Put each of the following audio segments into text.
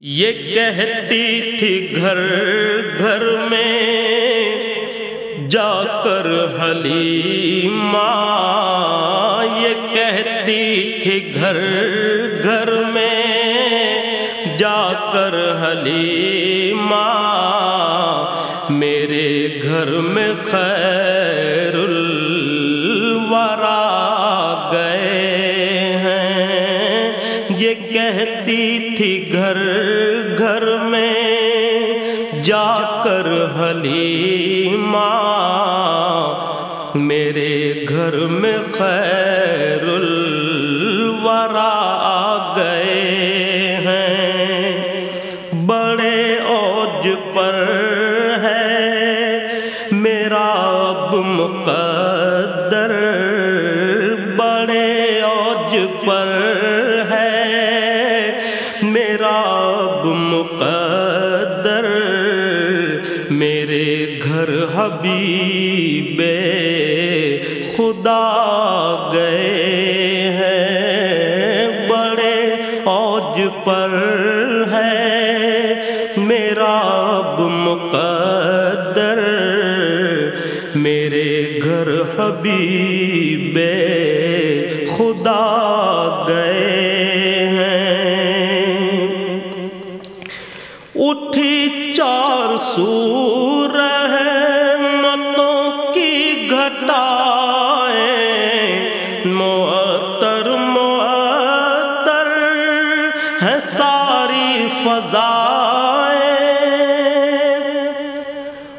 یہ کہتی تھی گھر گھر میں جا کر حلیمہ۔ یہ کہتی تھی گھر گھر میں جا کر حلیمہ۔ میرے گھر میں خیر ماں میرے گھر میں خیر پر ہے میرا اب مقدر میرے گھر حبیب ساری فضائیں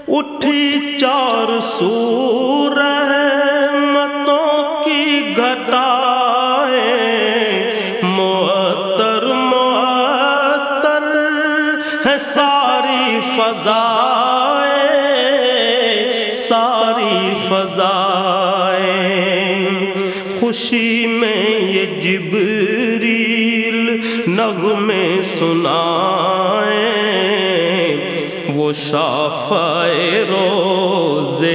اٹھی چار سور رحمتوں کی گھٹائیں معطر معطر ہے ساری فضائیں ساری فضائیں خوشی میں یہ جبریل نغمے سنائیں وہ شافائے روزے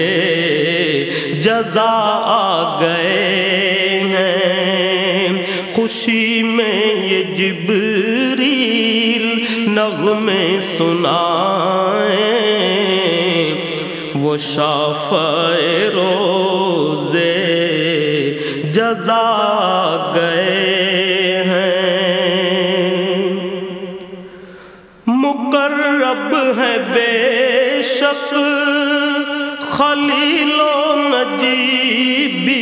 جزا آ گئے ہیں۔ خوشی میں یہ جبریل نغمے سنائیں وہ شافائے روزے جزا گئے شک خلیل و نجیبی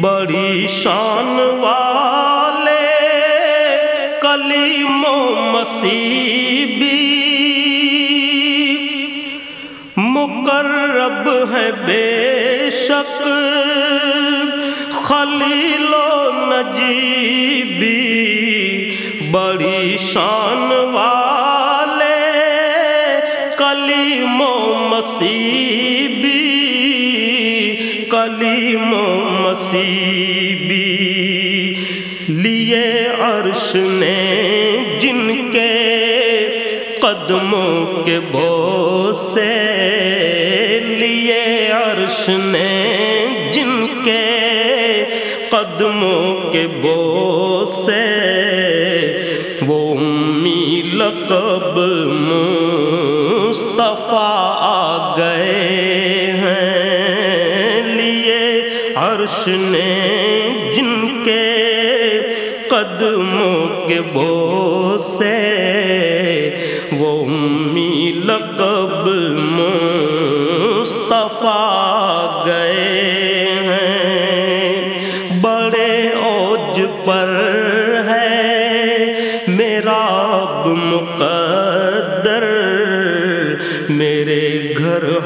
بڑی شان والے کلیم و مسیبی۔ مقرب ہے بے شک خلیل و نجیبی بڑی شان والے کلیم و مسیبی کلیم و مسیبی لیے عرش نے جن کے قدموں کے بو سے لیے عرش نے جن کے قدموں کے بو سے، وہ امی لقب مصطفیٰ آ گئے ہیں لیے عرش نے جن کے قدموں کے بو سے وہ امی لقب مصطفیٰ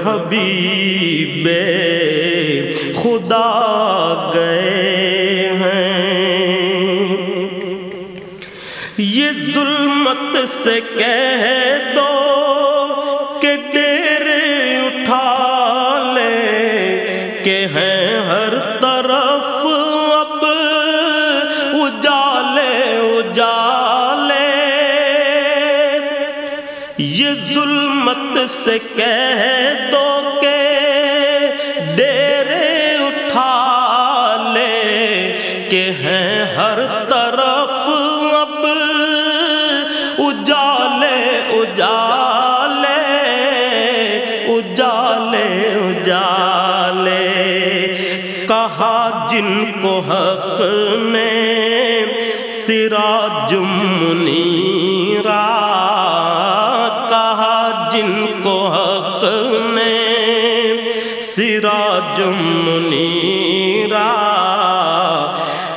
حبیب خدا گئے ہیں۔ یہ ظلمت سے کہہ دو کہ ڈیرے اٹھا لے کہ ہیں ہر طرف اب اجالے اجالے۔ یہ ظلمت سے کہہ دو کہ ڈیرے اٹھا لے کہ ہیں ہر طرف اب اجالے اجالے اجالے اجالے۔ کہا جن کو حق نے سراج منیرا منیرا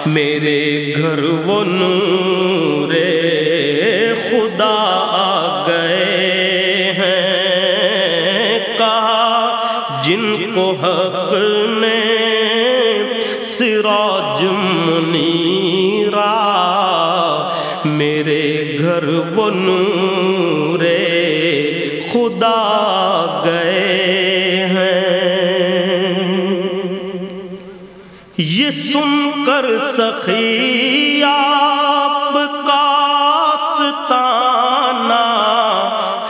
میرے گھر وہ نور خدا آ گئے ہیں کہا جن کو حق نے سراج منیرا، میرے گھر وہ نور خدا گئے یہ سن کر سخی آپ کا ستانہ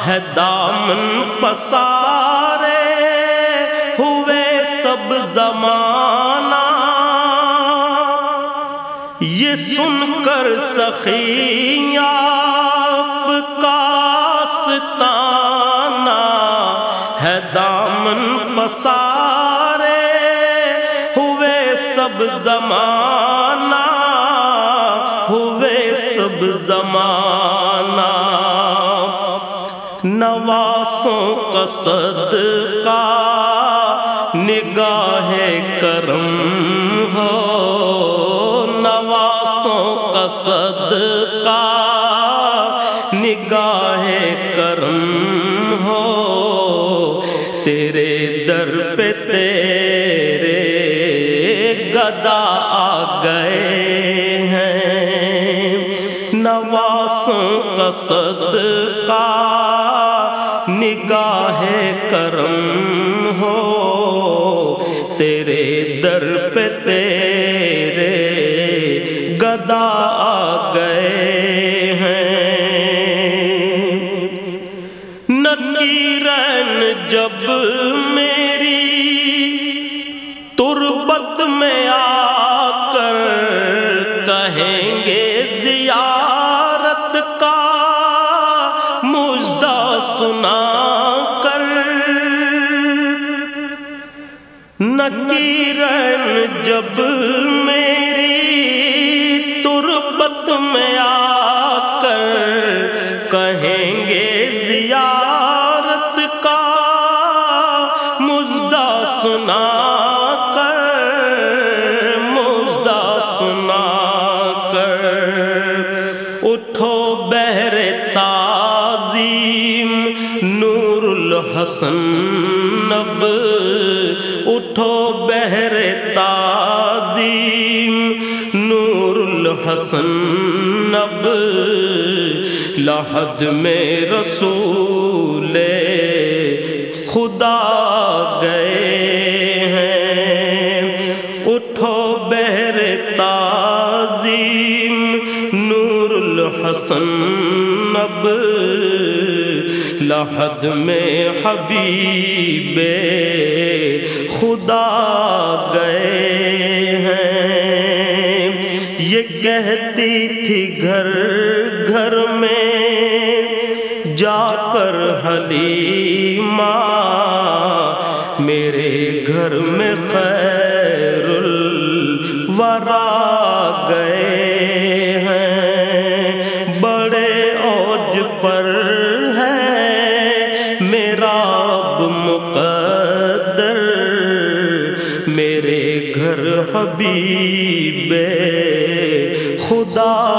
ہے دامن پسارے ہوئے سب زمانہ۔ یہ سن کر سخی آپ کا ستانہ ہے دامن پسارے۔ سب زمانہ، ہوئے سب زمانہ۔ نواسوں کا صدقہ، نگاہ کرم ہو۔ نواسوں کا صدقہ، نگاہ کرم ہو۔ تیرے نواسوں کا صدقہ نگاہ کرم ہو تیرے در پہ تیرے گدا آ گئے ہیں۔ نکیرن جب میری نکیرن جب میری تربت میں آ کر کہیں گے زیارت کا مجدہ سنا کر مجدہ سنا کر۔ اٹھو بہر تعظیم، نور الحسن نب تعظیم نور الحسن نب لحد میں رسول خدا گئے ہیں۔ اٹھو بہر تعظیم نور الحسن نب لحد میں حبیب خدا گئے کہتی تھی گھر گھر میں جا کر حلیمہ، میرے گھر میں خیر الورا گئے ہیں۔ بڑے اوج پر ہے میرا اب مقدر، میرے گھر حبیب خدا